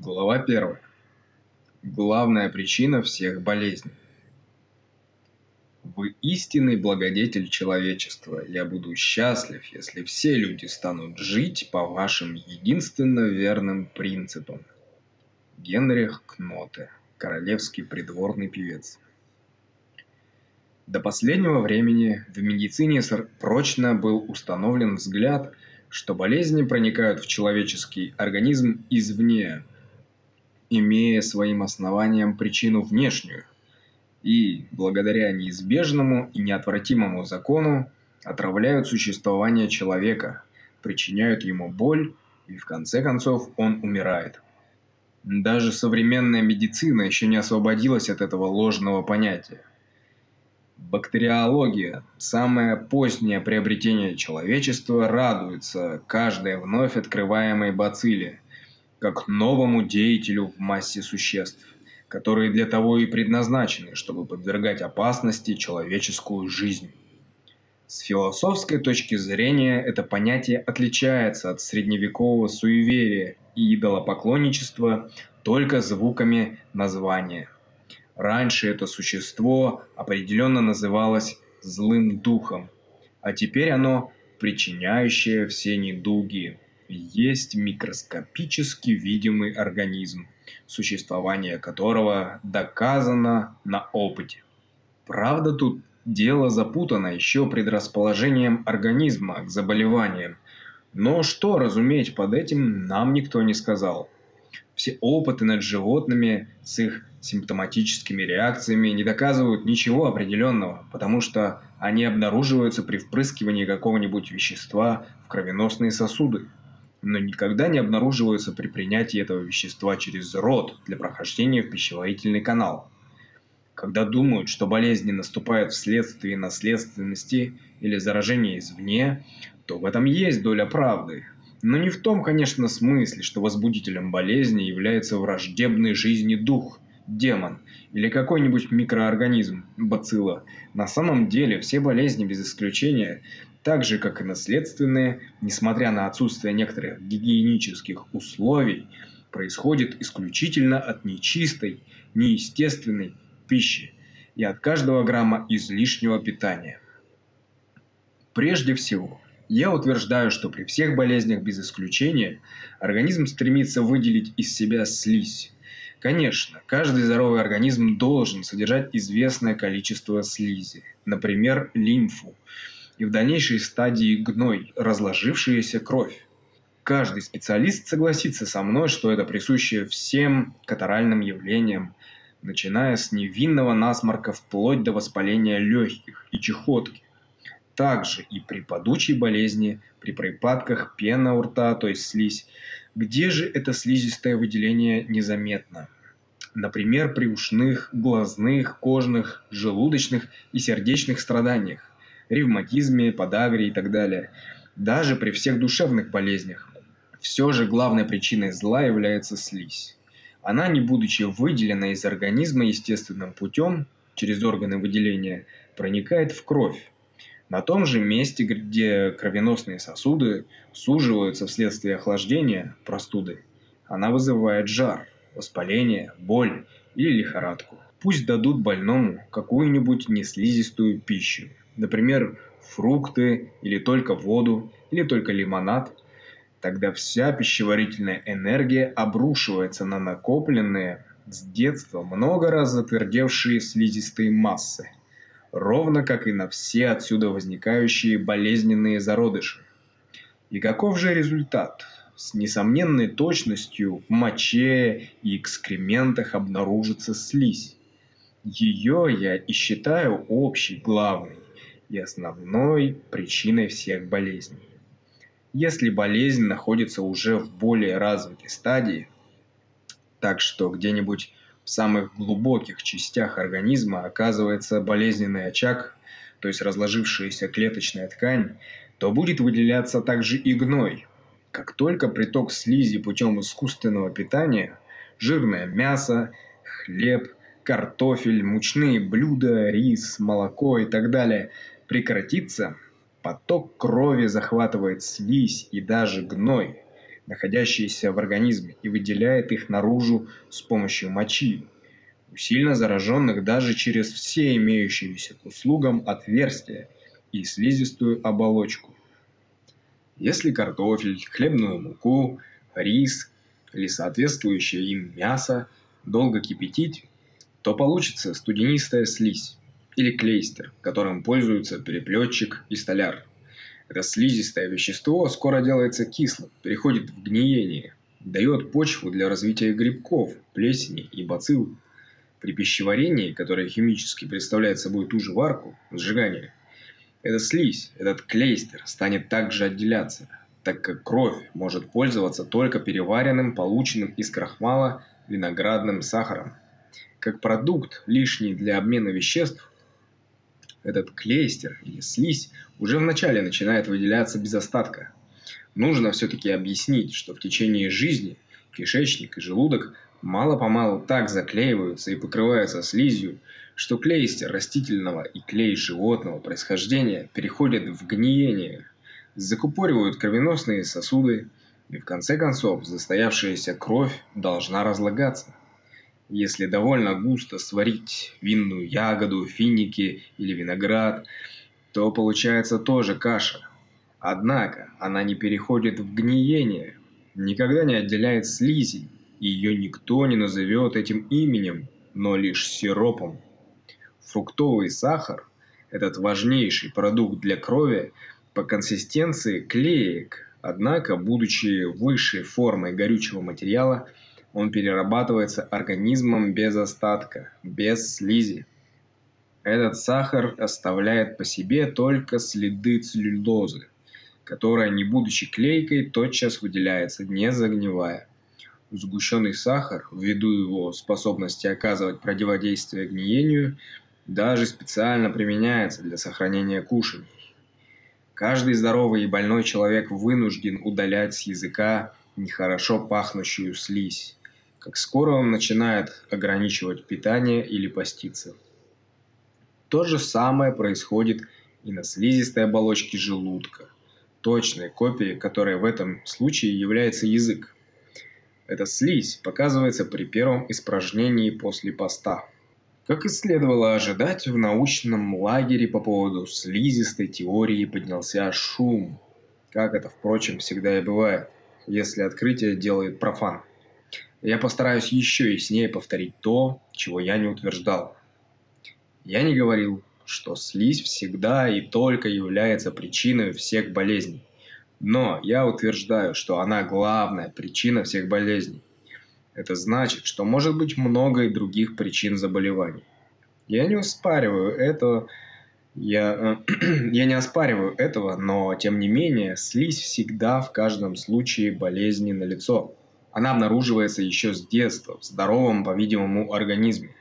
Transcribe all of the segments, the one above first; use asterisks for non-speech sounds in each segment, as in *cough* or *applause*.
Глава 1. Главная причина всех болезней. Вы истинный благодетель человечества. Я буду счастлив, если все люди станут жить по вашим единственно верным принципам. Генрих Кноте, королевский придворный певец. До последнего времени в медицине прочно был установлен взгляд, что болезни проникают в человеческий организм извне – имея своим основанием причину внешнюю, и, благодаря неизбежному и неотвратимому закону, отравляют существование человека, причиняют ему боль, и в конце концов он умирает. Даже современная медицина еще не освободилась от этого ложного понятия. Бактериология, самое позднее приобретение человечества, радуется каждой вновь открываемой бацилле – как новому деятелю в массе существ, которые для того и предназначены, чтобы подвергать опасности человеческую жизнь. С философской точки зрения это понятие отличается от средневекового суеверия и идолопоклонничества только звуками названия. Раньше это существо определенно называлось злым духом, а теперь оно причиняющее все недуги есть микроскопически видимый организм, существование которого доказано на опыте. Правда, тут дело запутано еще предрасположением организма к заболеваниям, но что разуметь под этим нам никто не сказал. Все опыты над животными с их симптоматическими реакциями не доказывают ничего определенного, потому что они обнаруживаются при впрыскивании какого-нибудь вещества в кровеносные сосуды но никогда не обнаруживаются при принятии этого вещества через рот для прохождения в пищеварительный канал. Когда думают, что болезни наступают вследствие наследственности или заражения извне, то в этом есть доля правды. Но не в том, конечно, смысле, что возбудителем болезни является враждебный жизни дух, демон или какой-нибудь микроорганизм, бацилла. На самом деле все болезни без исключения так же как и наследственные, несмотря на отсутствие некоторых гигиенических условий, происходит исключительно от нечистой, неестественной пищи и от каждого грамма излишнего питания. Прежде всего, я утверждаю, что при всех болезнях без исключения организм стремится выделить из себя слизь. Конечно, каждый здоровый организм должен содержать известное количество слизи, например, лимфу, и в дальнейшей стадии гной, разложившаяся кровь. Каждый специалист согласится со мной, что это присуще всем катаральным явлениям, начиная с невинного насморка вплоть до воспаления легких и чехотки. Также и при подучей болезни, при припадках пена у рта, то есть слизь, где же это слизистое выделение незаметно? Например, при ушных, глазных, кожных, желудочных и сердечных страданиях ревматизме, подагре и так далее. Даже при всех душевных болезнях. Все же главной причиной зла является слизь. Она, не будучи выделена из организма естественным путем, через органы выделения, проникает в кровь. На том же месте, где кровеносные сосуды суживаются вследствие охлаждения, простуды, она вызывает жар, воспаление, боль или лихорадку. Пусть дадут больному какую-нибудь неслизистую пищу, например, фрукты или только воду, или только лимонад, тогда вся пищеварительная энергия обрушивается на накопленные с детства много раз затвердевшие слизистые массы, ровно как и на все отсюда возникающие болезненные зародыши. И каков же результат? С несомненной точностью в моче и экскрементах обнаружится слизь. Ее я и считаю общей, главной и основной причиной всех болезней. Если болезнь находится уже в более развитой стадии, так что где-нибудь в самых глубоких частях организма оказывается болезненный очаг, то есть разложившаяся клеточная ткань, то будет выделяться также и гной. Как только приток слизи путем искусственного питания, жирное мясо, хлеб, картофель, мучные блюда, рис, молоко и так далее прекратится, поток крови захватывает слизь и даже гной. находящиеся в организме, и выделяет их наружу с помощью мочи, у сильно зараженных даже через все имеющиеся к услугам отверстия и слизистую оболочку. Если картофель, хлебную муку, рис или соответствующее им мясо долго кипятить, то получится студенистая слизь или клейстер, которым пользуются переплетчик и столяр. Это слизистое вещество скоро делается кислым, переходит в гниение, дает почву для развития грибков, плесени и бацилл. При пищеварении, которое химически представляет собой ту же варку, сжигание, эта слизь, этот клейстер станет также отделяться, так как кровь может пользоваться только переваренным, полученным из крахмала виноградным сахаром. Как продукт, лишний для обмена веществ, этот клейстер или слизь уже вначале начинает выделяться без остатка. Нужно все-таки объяснить, что в течение жизни кишечник и желудок мало-помалу так заклеиваются и покрываются слизью, что клейстер растительного и клей животного происхождения переходят в гниение, закупоривают кровеносные сосуды, и в конце концов застоявшаяся кровь должна разлагаться. Если довольно густо сварить винную ягоду, финики или виноград, то получается тоже каша. Однако она не переходит в гниение, никогда не отделяет слизи, и ее никто не назовет этим именем, но лишь сиропом. Фруктовый сахар, этот важнейший продукт для крови, по консистенции клеек, однако, будучи высшей формой горючего материала, он перерабатывается организмом без остатка, без слизи. Этот сахар оставляет по себе только следы целлюлозы, которая, не будучи клейкой, тотчас выделяется, не загнивая. Сгущенный сахар, ввиду его способности оказывать противодействие гниению, даже специально применяется для сохранения кушаний. Каждый здоровый и больной человек вынужден удалять с языка нехорошо пахнущую слизь, как скоро он начинает ограничивать питание или поститься. То же самое происходит и на слизистой оболочке желудка, точной копией которой в этом случае является язык. Эта слизь показывается при первом испражнении после поста. Как и следовало ожидать, в научном лагере по поводу слизистой теории поднялся шум. Как это, впрочем, всегда и бывает, если открытие делает профан. Я постараюсь еще яснее повторить то, чего я не утверждал. Я не говорил, что слизь всегда и только является причиной всех болезней. Но я утверждаю, что она главная причина всех болезней. Это значит, что может быть много и других причин заболеваний. Я не оспариваю этого, я, *clears throat* я не оспариваю этого, но тем не менее слизь всегда в каждом случае болезни на лицо. Она обнаруживается еще с детства в здоровом, по-видимому, организме.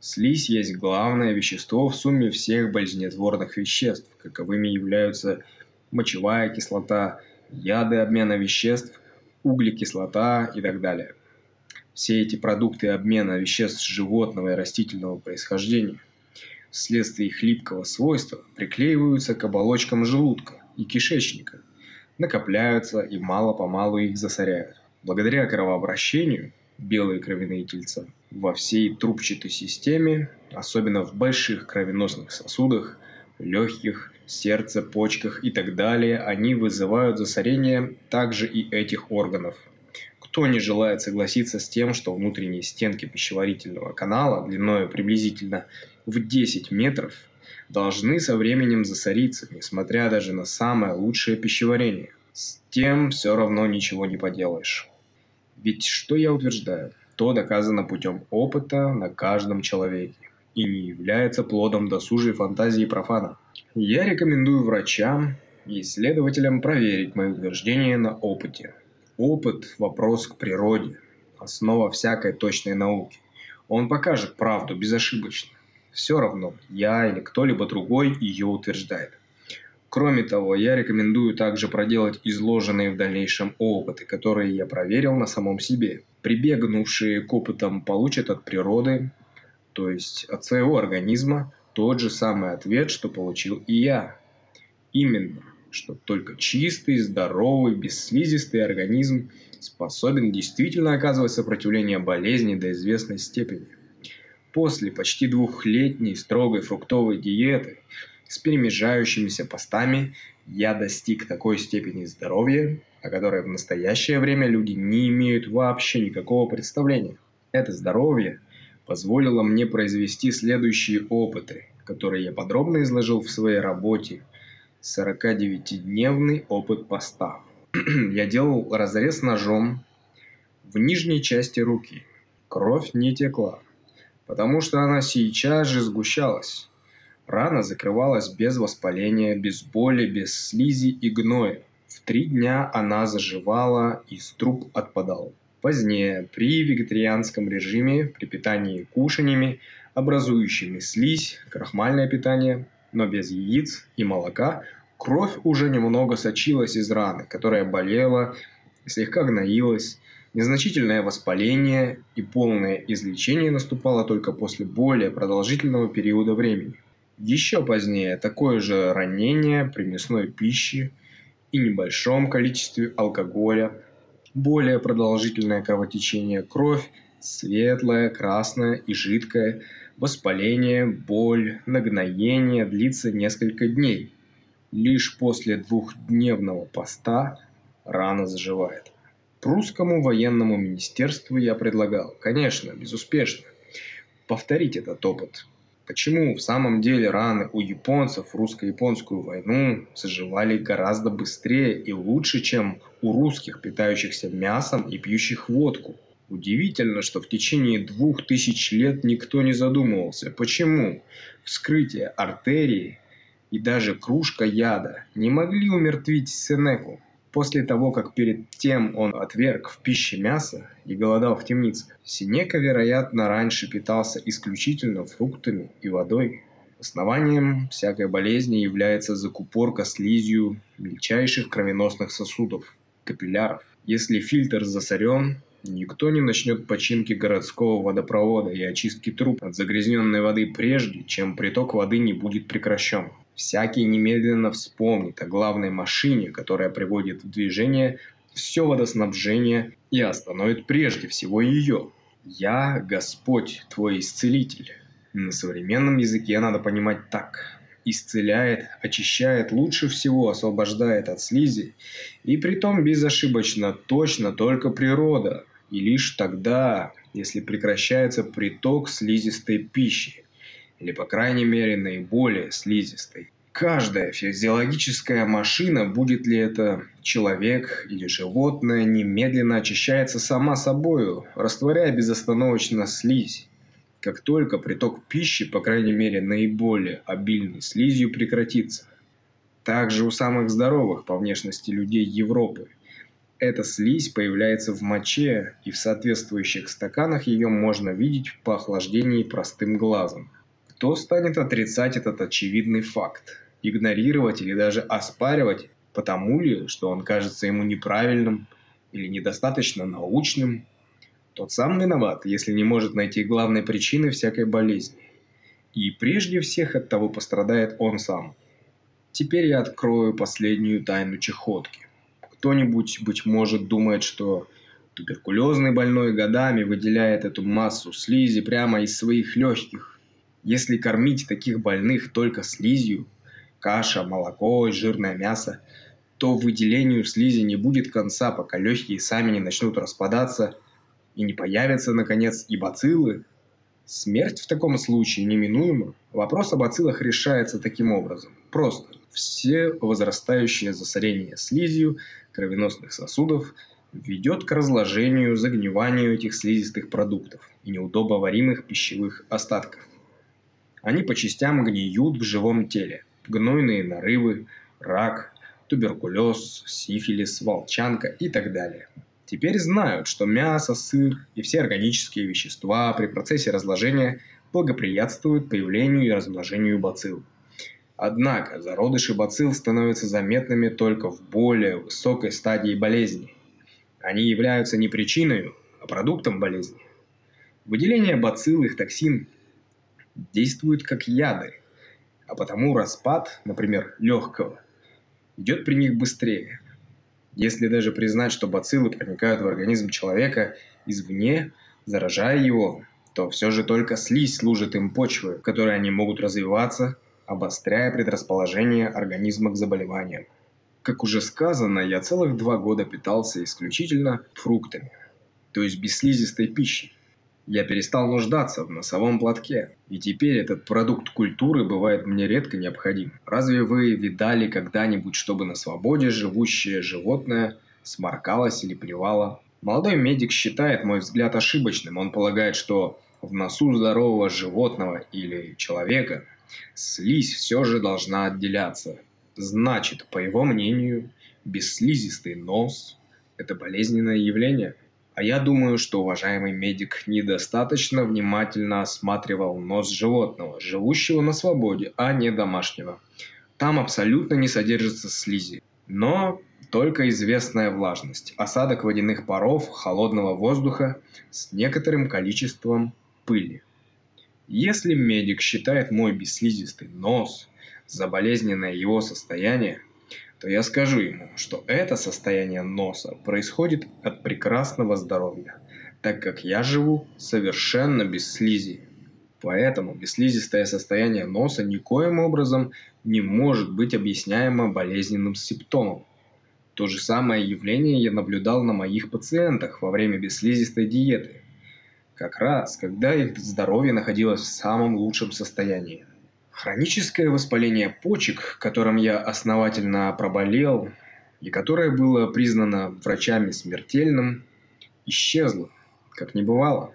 Слизь есть главное вещество в сумме всех болезнетворных веществ, каковыми являются мочевая кислота, яды обмена веществ, углекислота и так далее. Все эти продукты обмена веществ животного и растительного происхождения вследствие их липкого свойства приклеиваются к оболочкам желудка и кишечника, накопляются и мало-помалу их засоряют. Благодаря кровообращению белые кровяные тельца во всей трубчатой системе, особенно в больших кровеносных сосудах, легких, сердце, почках и так далее, они вызывают засорение также и этих органов. Кто не желает согласиться с тем, что внутренние стенки пищеварительного канала длиной приблизительно в 10 метров должны со временем засориться, несмотря даже на самое лучшее пищеварение. С тем все равно ничего не поделаешь. Ведь что я утверждаю, то доказано путем опыта на каждом человеке и не является плодом досужей фантазии профана. Я рекомендую врачам и исследователям проверить мои утверждения на опыте. Опыт – вопрос к природе, основа всякой точной науки. Он покажет правду безошибочно. Все равно, я или кто-либо другой ее утверждает. Кроме того, я рекомендую также проделать изложенные в дальнейшем опыты, которые я проверил на самом себе. Прибегнувшие к опытам получат от природы то есть от своего организма, тот же самый ответ, что получил и я. Именно, что только чистый, здоровый, бесслизистый организм способен действительно оказывать сопротивление болезни до известной степени. После почти двухлетней строгой фруктовой диеты с перемежающимися постами я достиг такой степени здоровья, о которой в настоящее время люди не имеют вообще никакого представления. Это здоровье позволило мне произвести следующие опыты, которые я подробно изложил в своей работе «49-дневный опыт поста». *clears throat* я делал разрез ножом в нижней части руки. Кровь не текла, потому что она сейчас же сгущалась. Рана закрывалась без воспаления, без боли, без слизи и гноя. В три дня она заживала и труб отпадал. Позднее, при вегетарианском режиме, при питании кушаньями, образующими слизь, крахмальное питание, но без яиц и молока, кровь уже немного сочилась из раны, которая болела, слегка гноилась, Незначительное воспаление и полное излечение наступало только после более продолжительного периода времени. Еще позднее такое же ранение при мясной пище и небольшом количестве алкоголя, более продолжительное кровотечение, кровь, светлая, красная и жидкая, воспаление, боль, нагноение длится несколько дней. Лишь после двухдневного поста рана заживает. Прусскому военному министерству я предлагал, конечно, безуспешно, повторить этот опыт. Почему в самом деле раны у японцев в русско-японскую войну заживали гораздо быстрее и лучше, чем у русских, питающихся мясом и пьющих водку? Удивительно, что в течение двух тысяч лет никто не задумывался, почему вскрытие артерии и даже кружка яда не могли умертвить Сенеку. После того, как перед тем он отверг в пище мясо и голодал в темнице, Синека, вероятно, раньше питался исключительно фруктами и водой. Основанием всякой болезни является закупорка слизью мельчайших кровеносных сосудов – капилляров. Если фильтр засорен, никто не начнет починки городского водопровода и очистки труб от загрязненной воды прежде, чем приток воды не будет прекращен. Всякий немедленно вспомнит о главной машине, которая приводит в движение все водоснабжение и остановит прежде всего ее. «Я Господь, твой исцелитель». На современном языке надо понимать так. Исцеляет, очищает, лучше всего освобождает от слизи, и притом безошибочно точно только природа, и лишь тогда, если прекращается приток слизистой пищи или по крайней мере наиболее слизистой. Каждая физиологическая машина, будет ли это человек или животное, немедленно очищается сама собою, растворяя безостановочно слизь. Как только приток пищи, по крайней мере наиболее обильной слизью, прекратится. Также у самых здоровых по внешности людей Европы. Эта слизь появляется в моче, и в соответствующих стаканах ее можно видеть по охлаждении простым глазом. Кто станет отрицать этот очевидный факт? Игнорировать или даже оспаривать, потому ли, что он кажется ему неправильным или недостаточно научным? Тот сам виноват, если не может найти главной причины всякой болезни. И прежде всех от того пострадает он сам. Теперь я открою последнюю тайну чехотки. Кто-нибудь, быть может, думает, что туберкулезный больной годами выделяет эту массу слизи прямо из своих легких, если кормить таких больных только слизью, каша, молоко и жирное мясо, то выделению слизи не будет конца, пока легкие сами не начнут распадаться и не появятся, наконец, и бациллы. Смерть в таком случае неминуема. Вопрос о бациллах решается таким образом. Просто. Все возрастающее засорение слизью кровеносных сосудов ведет к разложению, загниванию этих слизистых продуктов и неудобоваримых пищевых остатков. Они по частям гниют в живом теле. Гнойные нарывы, рак, туберкулез, сифилис, волчанка и так далее. Теперь знают, что мясо, сыр и все органические вещества при процессе разложения благоприятствуют появлению и размножению бацилл. Однако зародыши бацилл становятся заметными только в более высокой стадии болезни. Они являются не причиной, а продуктом болезни. Выделение бацилл их токсин действуют как яды, а потому распад, например, легкого, идет при них быстрее. Если даже признать, что бациллы проникают в организм человека извне, заражая его, то все же только слизь служит им почвой, в которой они могут развиваться, обостряя предрасположение организма к заболеваниям. Как уже сказано, я целых два года питался исключительно фруктами, то есть бесслизистой пищей. Я перестал нуждаться в носовом платке, и теперь этот продукт культуры бывает мне редко необходим. Разве вы видали когда-нибудь, чтобы на свободе живущее животное сморкалось или плевало? Молодой медик считает мой взгляд ошибочным. Он полагает, что в носу здорового животного или человека слизь все же должна отделяться. Значит, по его мнению, бесслизистый нос – это болезненное явление – а я думаю, что уважаемый медик недостаточно внимательно осматривал нос животного, живущего на свободе, а не домашнего. Там абсолютно не содержится слизи. Но только известная влажность, осадок водяных паров, холодного воздуха с некоторым количеством пыли. Если медик считает мой бесслизистый нос за болезненное его состояние, то я скажу ему, что это состояние носа происходит от прекрасного здоровья, так как я живу совершенно без слизи. Поэтому бесслизистое состояние носа никоим образом не может быть объясняемо болезненным симптомом. То же самое явление я наблюдал на моих пациентах во время бесслизистой диеты. Как раз, когда их здоровье находилось в самом лучшем состоянии. Хроническое воспаление почек, которым я основательно проболел, и которое было признано врачами смертельным, исчезло, как не бывало.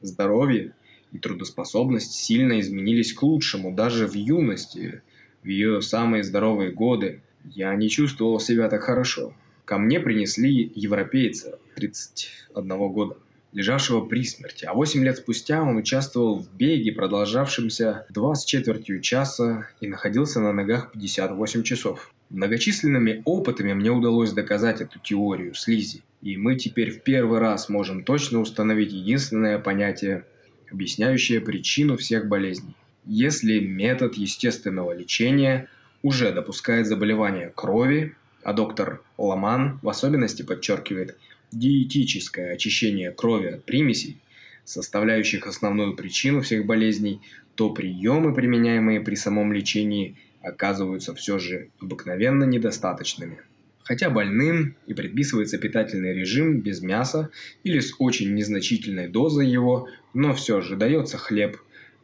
Здоровье и трудоспособность сильно изменились к лучшему даже в юности, в ее самые здоровые годы. Я не чувствовал себя так хорошо. Ко мне принесли европейца 31 года лежавшего при смерти, а 8 лет спустя он участвовал в беге, продолжавшемся два с четвертью часа и находился на ногах 58 часов. Многочисленными опытами мне удалось доказать эту теорию слизи, и мы теперь в первый раз можем точно установить единственное понятие, объясняющее причину всех болезней. Если метод естественного лечения уже допускает заболевания крови, а доктор Ламан в особенности подчеркивает – диетическое очищение крови от примесей, составляющих основную причину всех болезней, то приемы, применяемые при самом лечении, оказываются все же обыкновенно недостаточными. Хотя больным и предписывается питательный режим без мяса или с очень незначительной дозой его, но все же дается хлеб,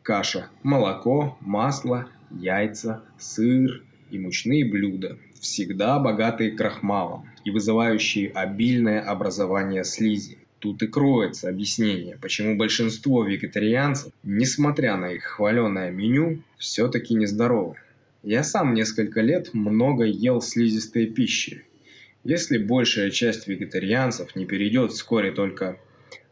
каша, молоко, масло, яйца, сыр и мучные блюда, всегда богатые крахмалом и вызывающие обильное образование слизи. Тут и кроется объяснение, почему большинство вегетарианцев, несмотря на их хваленое меню, все-таки нездоровы. Я сам несколько лет много ел слизистой пищи. Если большая часть вегетарианцев не перейдет вскоре только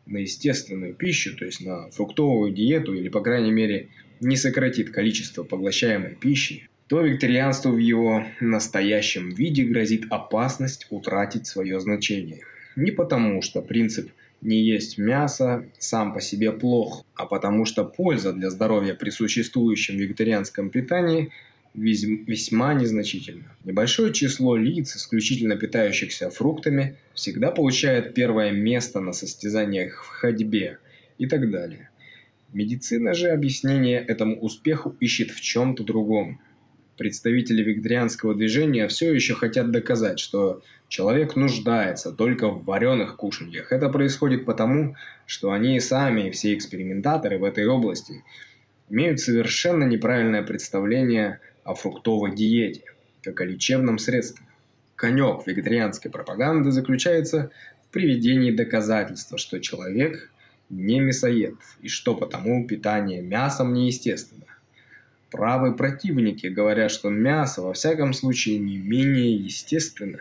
на естественную пищу, то есть на фруктовую диету или, по крайней мере, не сократит количество поглощаемой пищи, то викторианству в его настоящем виде грозит опасность утратить свое значение. Не потому, что принцип «не есть мясо» сам по себе плох, а потому что польза для здоровья при существующем вегетарианском питании весьма незначительна. Небольшое число лиц, исключительно питающихся фруктами, всегда получает первое место на состязаниях в ходьбе и так далее. Медицина же объяснение этому успеху ищет в чем-то другом – Представители вегетарианского движения все еще хотят доказать, что человек нуждается только в вареных кушаньях. Это происходит потому, что они сами, все экспериментаторы в этой области, имеют совершенно неправильное представление о фруктовой диете, как о лечебном средстве. Конек вегетарианской пропаганды заключается в приведении доказательства, что человек не мясоед, и что потому питание мясом неестественно. Правые противники говорят, что мясо во всяком случае не менее естественно,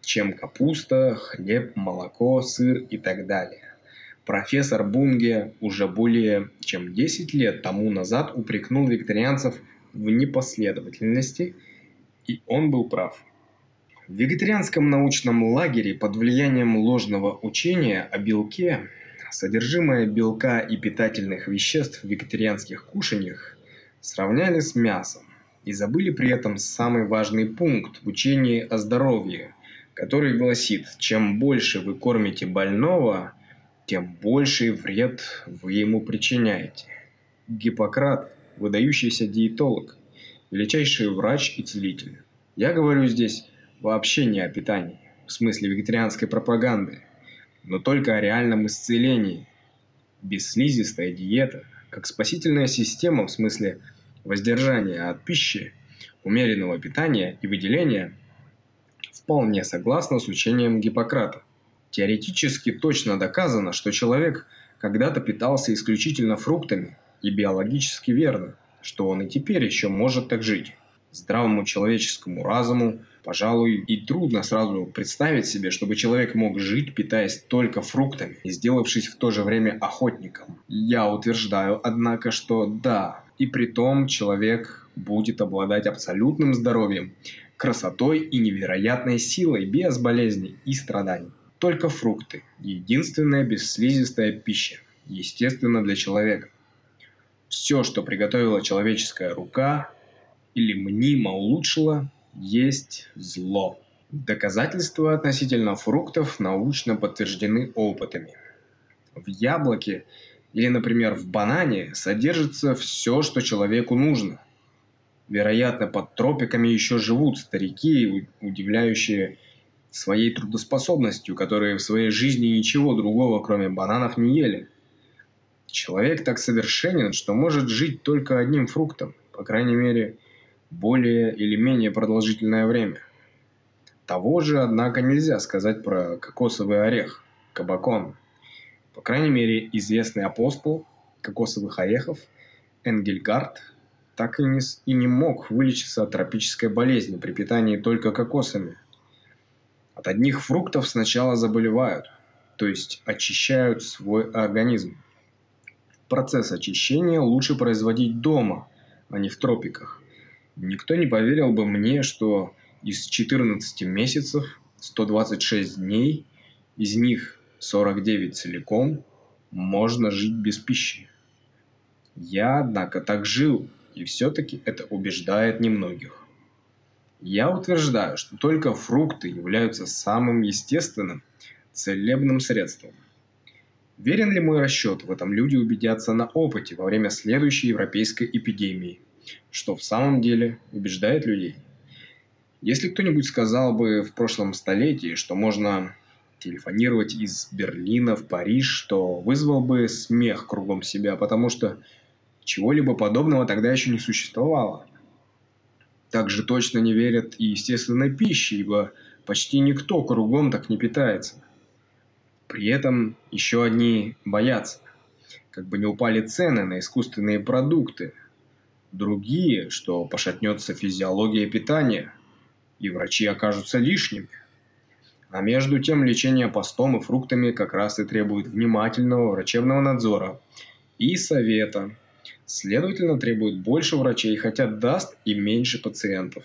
чем капуста, хлеб, молоко, сыр и так далее. Профессор Бунге уже более чем 10 лет тому назад упрекнул вегетарианцев в непоследовательности, и он был прав. В вегетарианском научном лагере под влиянием ложного учения о белке содержимое белка и питательных веществ в вегетарианских кушаньях сравняли с мясом. и забыли при этом самый важный пункт в учении о здоровье, который гласит, чем больше вы кормите больного, тем больший вред вы ему причиняете. Гиппократ – выдающийся диетолог, величайший врач и целитель. Я говорю здесь вообще не о питании, в смысле вегетарианской пропаганды, но только о реальном исцелении. Бесслизистая диета, как спасительная система в смысле воздержания от пищи, умеренного питания и выделения, вполне согласна с учением Гиппократа. Теоретически точно доказано, что человек когда-то питался исключительно фруктами, и биологически верно, что он и теперь еще может так жить. Здравому человеческому разуму, пожалуй, и трудно сразу представить себе, чтобы человек мог жить, питаясь только фруктами и сделавшись в то же время охотником. Я утверждаю, однако, что да, и при том человек будет обладать абсолютным здоровьем, красотой и невероятной силой без болезней и страданий. Только фрукты – единственная бесслизистая пища, естественно для человека. Все, что приготовила человеческая рука, или мнимо улучшила, есть зло. Доказательства относительно фруктов научно подтверждены опытами. В яблоке или, например, в банане содержится все, что человеку нужно. Вероятно, под тропиками еще живут старики, удивляющие своей трудоспособностью, которые в своей жизни ничего другого, кроме бананов, не ели. Человек так совершенен, что может жить только одним фруктом, по крайней мере, более или менее продолжительное время. Того же, однако, нельзя сказать про кокосовый орех, кабакон. По крайней мере, известный апостол кокосовых орехов Энгельгард так и не, и не мог вылечиться от тропической болезни при питании только кокосами. От одних фруктов сначала заболевают, то есть очищают свой организм. Процесс очищения лучше производить дома, а не в тропиках. Никто не поверил бы мне, что из 14 месяцев 126 дней, из них 49 целиком, можно жить без пищи. Я, однако, так жил, и все-таки это убеждает немногих. Я утверждаю, что только фрукты являются самым естественным, целебным средством. Верен ли мой расчет, в этом люди убедятся на опыте во время следующей европейской эпидемии – что в самом деле убеждает людей. Если кто-нибудь сказал бы в прошлом столетии, что можно телефонировать из Берлина в Париж, то вызвал бы смех кругом себя, потому что чего-либо подобного тогда еще не существовало. Также точно не верят и естественной пище, ибо почти никто кругом так не питается. При этом еще одни боятся, как бы не упали цены на искусственные продукты, Другие, что пошатнется физиология питания, и врачи окажутся лишними. А между тем лечение постом и фруктами как раз и требует внимательного врачебного надзора и совета. Следовательно, требует больше врачей, хотя даст и меньше пациентов.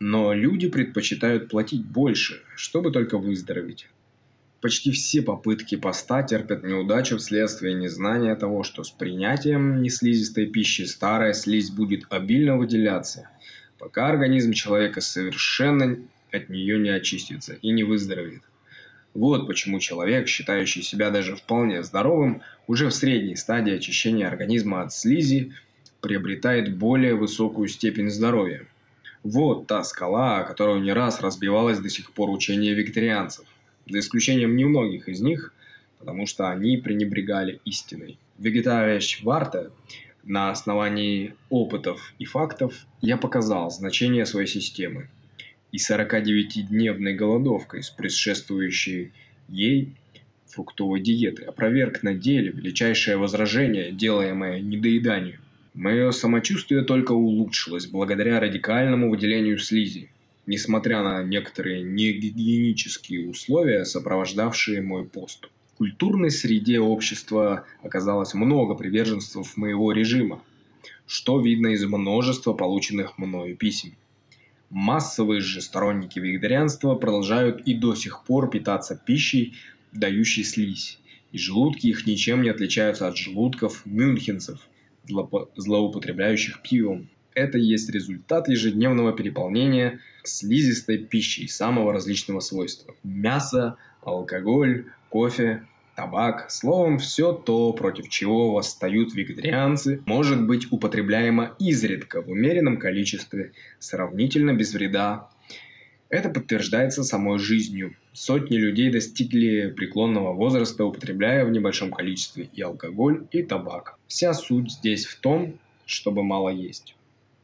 Но люди предпочитают платить больше, чтобы только выздороветь. Почти все попытки поста терпят неудачу вследствие незнания того, что с принятием неслизистой пищи старая слизь будет обильно выделяться, пока организм человека совершенно от нее не очистится и не выздоровеет. Вот почему человек, считающий себя даже вполне здоровым, уже в средней стадии очищения организма от слизи, приобретает более высокую степень здоровья. Вот та скала, о которой не раз разбивалось до сих пор учение вегетарианцев за исключением немногих из них, потому что они пренебрегали истиной. Вегетария Шварта на основании опытов и фактов я показал значение своей системы. И 49-дневной голодовкой с предшествующей ей фруктовой диеты опроверг на деле величайшее возражение, делаемое недоеданию. Мое самочувствие только улучшилось благодаря радикальному выделению слизи несмотря на некоторые негигиенические условия, сопровождавшие мой пост. В культурной среде общества оказалось много приверженцев моего режима, что видно из множества полученных мною писем. Массовые же сторонники вегетарианства продолжают и до сих пор питаться пищей, дающей слизь, и желудки их ничем не отличаются от желудков мюнхенцев, злоупотребляющих пивом. Это и есть результат ежедневного переполнения слизистой пищей самого различного свойства. Мясо, алкоголь, кофе, табак, словом, все то, против чего восстают вегетарианцы, может быть употребляемо изредка в умеренном количестве, сравнительно без вреда. Это подтверждается самой жизнью. Сотни людей достигли преклонного возраста, употребляя в небольшом количестве и алкоголь, и табак. Вся суть здесь в том, чтобы мало есть.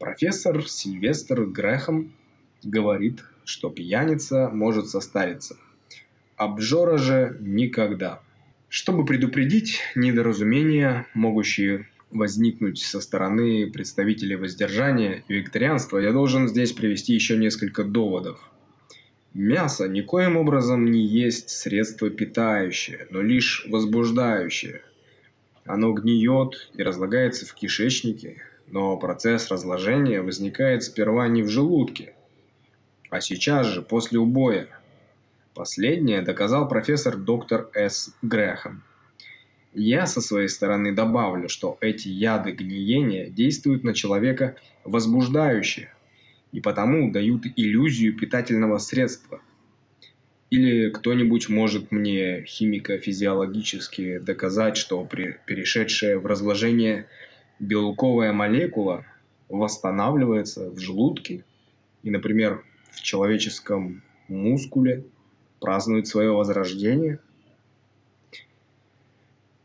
Профессор Сильвестр Грэхэм говорит, что пьяница может состариться. Обжора же никогда. Чтобы предупредить недоразумения, могущие возникнуть со стороны представителей воздержания и вегетарианства, я должен здесь привести еще несколько доводов. Мясо никоим образом не есть средство питающее, но лишь возбуждающее. Оно гниет и разлагается в кишечнике, но процесс разложения возникает сперва не в желудке, а сейчас же, после убоя – Последнее доказал профессор доктор С. Грэхэм. Я со своей стороны добавлю, что эти яды гниения действуют на человека возбуждающе и потому дают иллюзию питательного средства. Или кто-нибудь может мне химико-физиологически доказать, что при, перешедшая в разложение белковая молекула восстанавливается в желудке и, например, в человеческом мускуле празднует свое возрождение.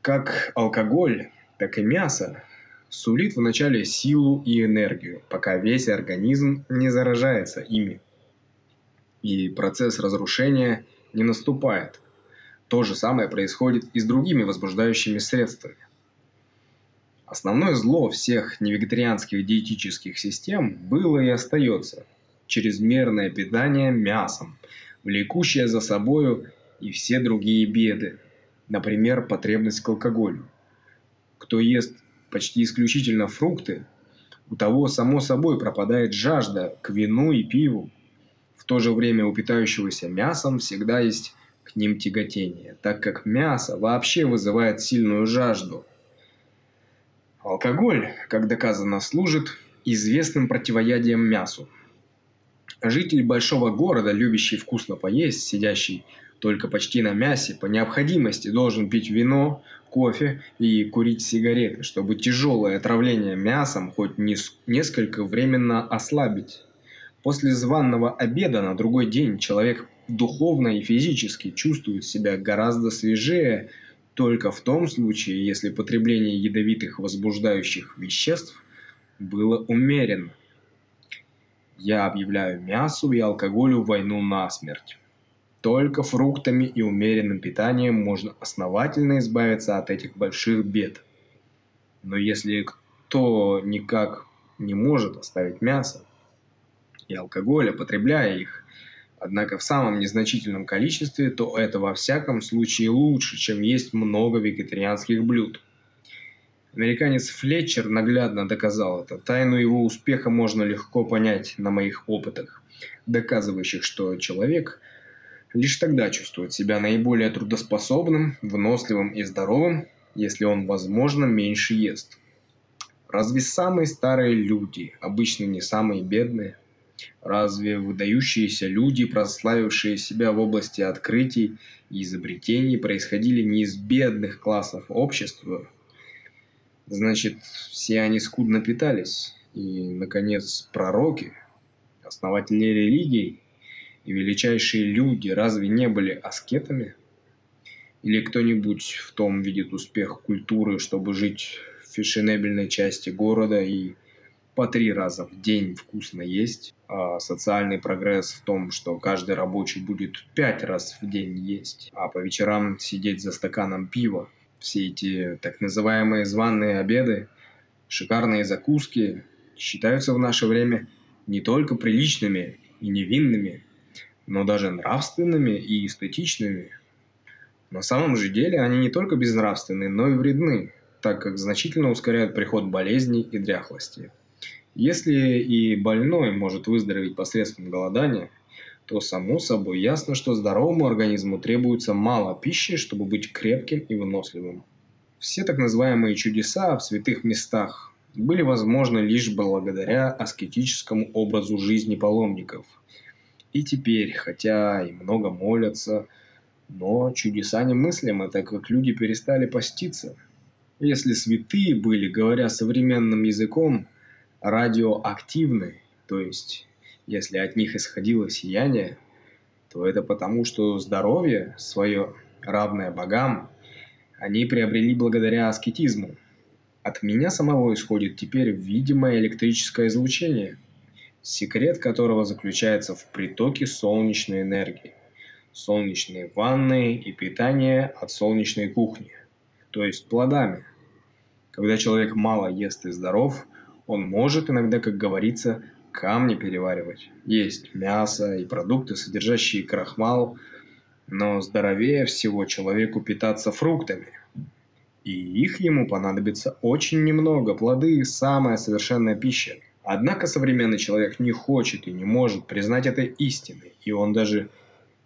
Как алкоголь, так и мясо сулит вначале силу и энергию, пока весь организм не заражается ими. И процесс разрушения не наступает. То же самое происходит и с другими возбуждающими средствами. Основное зло всех невегетарианских диетических систем было и остается чрезмерное питание мясом, влекущая за собою и все другие беды, например, потребность к алкоголю. Кто ест почти исключительно фрукты, у того само собой пропадает жажда к вину и пиву. В то же время у питающегося мясом всегда есть к ним тяготение, так как мясо вообще вызывает сильную жажду. Алкоголь, как доказано, служит известным противоядием мясу. Житель большого города, любящий вкусно поесть, сидящий только почти на мясе, по необходимости должен пить вино, кофе и курить сигареты, чтобы тяжелое отравление мясом хоть несколько временно ослабить. После званного обеда на другой день человек духовно и физически чувствует себя гораздо свежее только в том случае, если потребление ядовитых возбуждающих веществ было умеренно. Я объявляю мясу и алкоголю войну насмерть. Только фруктами и умеренным питанием можно основательно избавиться от этих больших бед. Но если кто никак не может оставить мясо и алкоголь, потребляя их, однако в самом незначительном количестве, то это во всяком случае лучше, чем есть много вегетарианских блюд. Американец Флетчер наглядно доказал это. Тайну его успеха можно легко понять на моих опытах, доказывающих, что человек лишь тогда чувствует себя наиболее трудоспособным, выносливым и здоровым, если он, возможно, меньше ест. Разве самые старые люди, обычно не самые бедные? Разве выдающиеся люди, прославившие себя в области открытий и изобретений, происходили не из бедных классов общества, Значит, все они скудно питались. И, наконец, пророки, основатели религий и величайшие люди разве не были аскетами? Или кто-нибудь в том видит успех культуры, чтобы жить в фешенебельной части города и по три раза в день вкусно есть, а социальный прогресс в том, что каждый рабочий будет пять раз в день есть, а по вечерам сидеть за стаканом пива все эти так называемые званые обеды, шикарные закуски считаются в наше время не только приличными и невинными, но даже нравственными и эстетичными. На самом же деле они не только безнравственны, но и вредны, так как значительно ускоряют приход болезней и дряхлости. Если и больной может выздороветь посредством голодания, то само собой ясно, что здоровому организму требуется мало пищи, чтобы быть крепким и выносливым. Все так называемые чудеса в святых местах были возможны лишь благодаря аскетическому образу жизни паломников. И теперь, хотя и много молятся, но чудеса немыслимы, так как люди перестали поститься. Если святые были, говоря современным языком, радиоактивны, то есть если от них исходило сияние, то это потому, что здоровье свое, равное богам, они приобрели благодаря аскетизму. От меня самого исходит теперь видимое электрическое излучение, секрет которого заключается в притоке солнечной энергии солнечные ванны и питание от солнечной кухни, то есть плодами. Когда человек мало ест и здоров, он может иногда, как говорится, камни переваривать, есть мясо и продукты, содержащие крахмал, но здоровее всего человеку питаться фруктами. И их ему понадобится очень немного, плоды – самая совершенная пища. Однако современный человек не хочет и не может признать этой истины, и он даже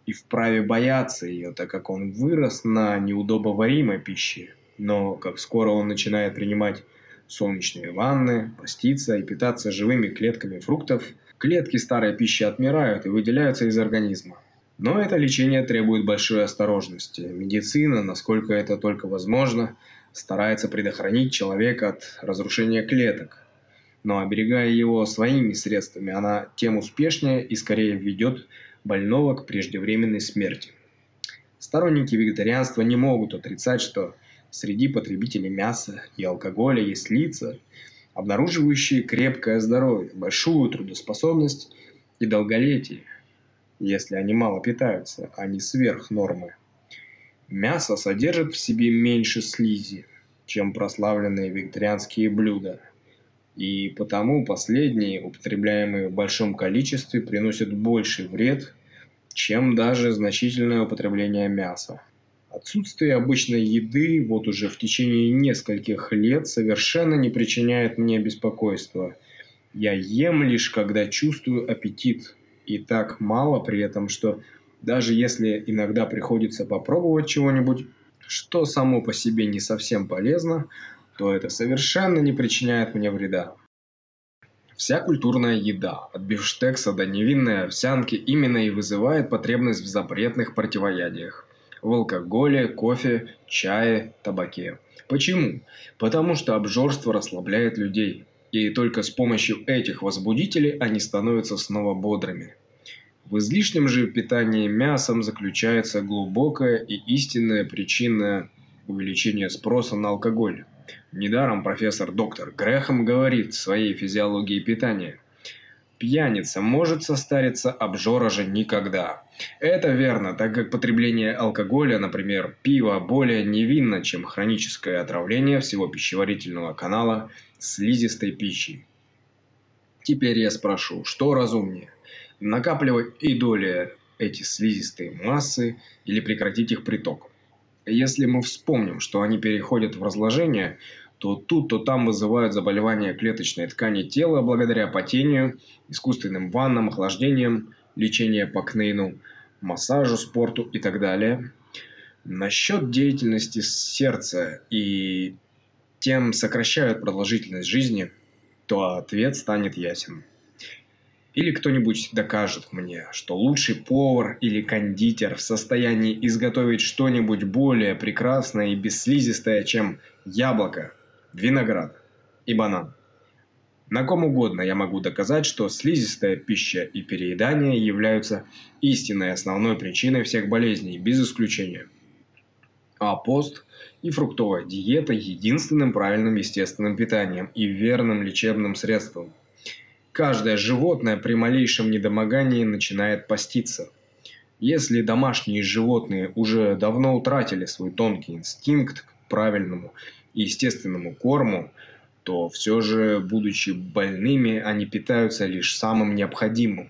и вправе бояться ее, так как он вырос на неудобоваримой пище. Но как скоро он начинает принимать солнечные ванны, поститься и питаться живыми клетками фруктов, клетки старой пищи отмирают и выделяются из организма. Но это лечение требует большой осторожности. Медицина, насколько это только возможно, старается предохранить человека от разрушения клеток. Но оберегая его своими средствами, она тем успешнее и скорее ведет больного к преждевременной смерти. Сторонники вегетарианства не могут отрицать, что среди потребителей мяса и алкоголя есть лица, обнаруживающие крепкое здоровье, большую трудоспособность и долголетие, если они мало питаются, а не сверх нормы. Мясо содержит в себе меньше слизи, чем прославленные вегетарианские блюда, и потому последние, употребляемые в большом количестве, приносят больший вред, чем даже значительное употребление мяса. Отсутствие обычной еды вот уже в течение нескольких лет совершенно не причиняет мне беспокойства. Я ем лишь, когда чувствую аппетит. И так мало при этом, что даже если иногда приходится попробовать чего-нибудь, что само по себе не совсем полезно, то это совершенно не причиняет мне вреда. Вся культурная еда, от бифштекса до невинной овсянки, именно и вызывает потребность в запретных противоядиях. В алкоголе, кофе, чае, табаке. Почему? Потому что обжорство расслабляет людей. И только с помощью этих возбудителей они становятся снова бодрыми. В излишнем же питании мясом заключается глубокая и истинная причина увеличения спроса на алкоголь. Недаром профессор доктор Грэхэм говорит в своей физиологии питания. Пьяница может состариться, обжора же никогда. Это верно, так как потребление алкоголя, например, пива, более невинно, чем хроническое отравление всего пищеварительного канала слизистой пищей. Теперь я спрошу, что разумнее? Накапливать и доли эти слизистые массы или прекратить их приток? Если мы вспомним, что они переходят в разложение, то тут, то там вызывают заболевания клеточной ткани тела благодаря потению, искусственным ваннам, охлаждениям, лечению по кнейну, массажу, спорту и так далее. Насчет деятельности сердца и тем сокращают продолжительность жизни, то ответ станет ясен. Или кто-нибудь докажет мне, что лучший повар или кондитер в состоянии изготовить что-нибудь более прекрасное и бесслизистое, чем яблоко, виноград и банан. На ком угодно я могу доказать, что слизистая пища и переедание являются истинной основной причиной всех болезней, без исключения. А пост и фруктовая диета – единственным правильным естественным питанием и верным лечебным средством – Каждое животное при малейшем недомогании начинает поститься. Если домашние животные уже давно утратили свой тонкий инстинкт к правильному и естественному корму, то все же, будучи больными, они питаются лишь самым необходимым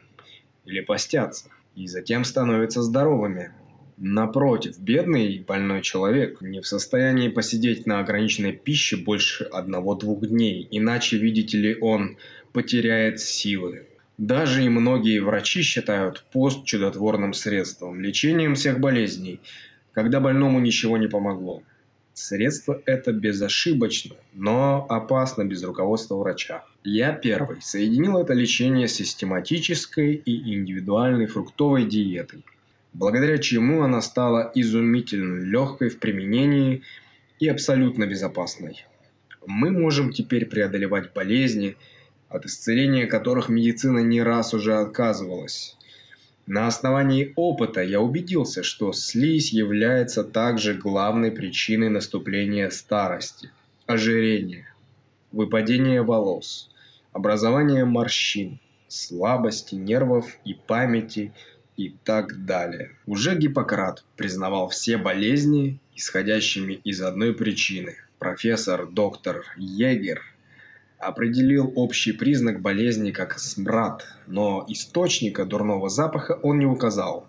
или постятся, и затем становятся здоровыми. Напротив, бедный больной человек не в состоянии посидеть на ограниченной пище больше одного-двух дней, иначе, видите ли, он потеряет силы. Даже и многие врачи считают пост чудотворным средством, лечением всех болезней, когда больному ничего не помогло. Средство это безошибочно, но опасно без руководства врача. Я первый соединил это лечение с систематической и индивидуальной фруктовой диетой, благодаря чему она стала изумительно легкой в применении и абсолютно безопасной. Мы можем теперь преодолевать болезни, от исцеления которых медицина не раз уже отказывалась. На основании опыта я убедился, что слизь является также главной причиной наступления старости, ожирения, выпадения волос, образования морщин, слабости нервов и памяти и так далее. Уже Гиппократ признавал все болезни исходящими из одной причины. Профессор доктор Егер определил общий признак болезни как смрад, но источника дурного запаха он не указал.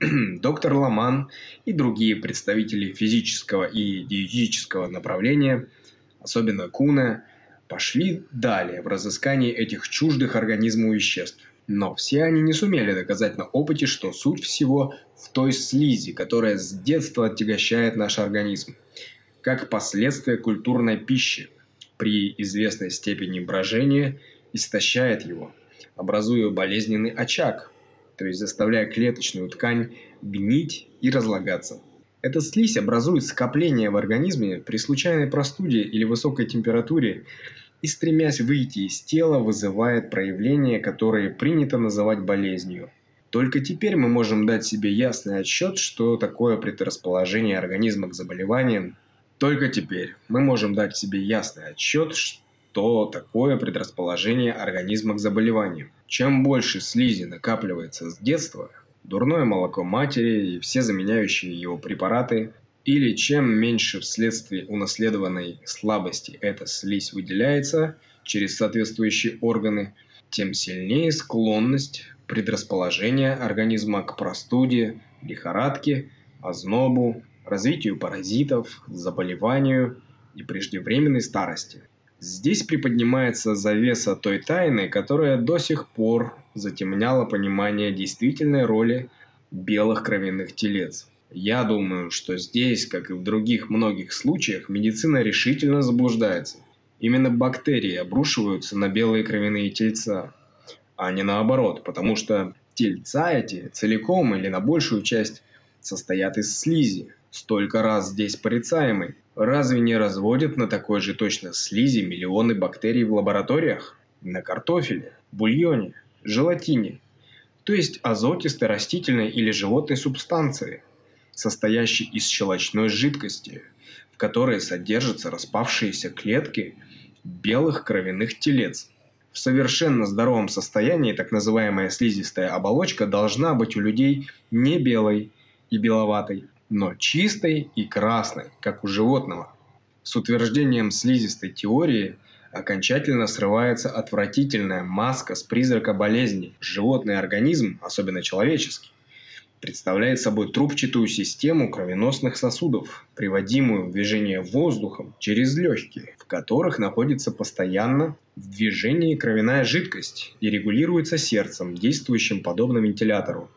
*clears throat* Доктор Ламан и другие представители физического и диетического направления, особенно Куна, пошли далее в разыскании этих чуждых организму веществ. Но все они не сумели доказать на опыте, что суть всего в той слизи, которая с детства отягощает наш организм, как последствие культурной пищи, при известной степени брожения истощает его, образуя болезненный очаг, то есть заставляя клеточную ткань гнить и разлагаться. Эта слизь образует скопление в организме при случайной простуде или высокой температуре и, стремясь выйти из тела, вызывает проявления, которые принято называть болезнью. Только теперь мы можем дать себе ясный отчет, что такое предрасположение организма к заболеваниям только теперь мы можем дать себе ясный отчет, что такое предрасположение организма к заболеванию. Чем больше слизи накапливается с детства, дурное молоко матери и все заменяющие его препараты, или чем меньше вследствие унаследованной слабости эта слизь выделяется через соответствующие органы, тем сильнее склонность предрасположения организма к простуде, лихорадке, ознобу, развитию паразитов, заболеванию и преждевременной старости. Здесь приподнимается завеса той тайны, которая до сих пор затемняла понимание действительной роли белых кровяных телец. Я думаю, что здесь, как и в других многих случаях, медицина решительно заблуждается. Именно бактерии обрушиваются на белые кровяные тельца, а не наоборот, потому что тельца эти целиком или на большую часть состоят из слизи, столько раз здесь порицаемый, разве не разводят на такой же точно слизи миллионы бактерий в лабораториях? На картофеле, бульоне, желатине, то есть азотистой растительной или животной субстанции, состоящей из щелочной жидкости, в которой содержатся распавшиеся клетки белых кровяных телец. В совершенно здоровом состоянии так называемая слизистая оболочка должна быть у людей не белой и беловатой, но чистой и красной, как у животного. С утверждением слизистой теории окончательно срывается отвратительная маска с призрака болезни. Животный организм, особенно человеческий, представляет собой трубчатую систему кровеносных сосудов, приводимую в движение воздухом через легкие, в которых находится постоянно в движении кровяная жидкость и регулируется сердцем, действующим подобно вентилятору.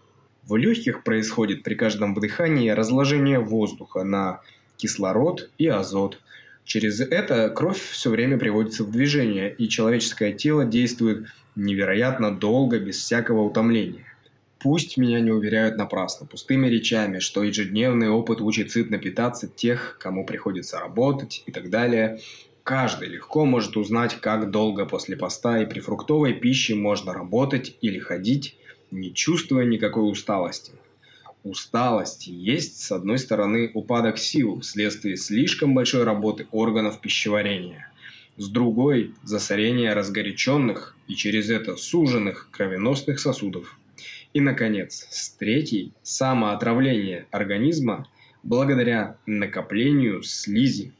В легких происходит при каждом вдыхании разложение воздуха на кислород и азот. Через это кровь все время приводится в движение, и человеческое тело действует невероятно долго, без всякого утомления. Пусть меня не уверяют напрасно, пустыми речами, что ежедневный опыт учит сытно питаться тех, кому приходится работать и так далее. Каждый легко может узнать, как долго после поста и при фруктовой пище можно работать или ходить, не чувствуя никакой усталости. Усталость есть, с одной стороны, упадок сил вследствие слишком большой работы органов пищеварения, с другой – засорение разгоряченных и через это суженных кровеносных сосудов. И, наконец, с третьей – самоотравление организма благодаря накоплению слизи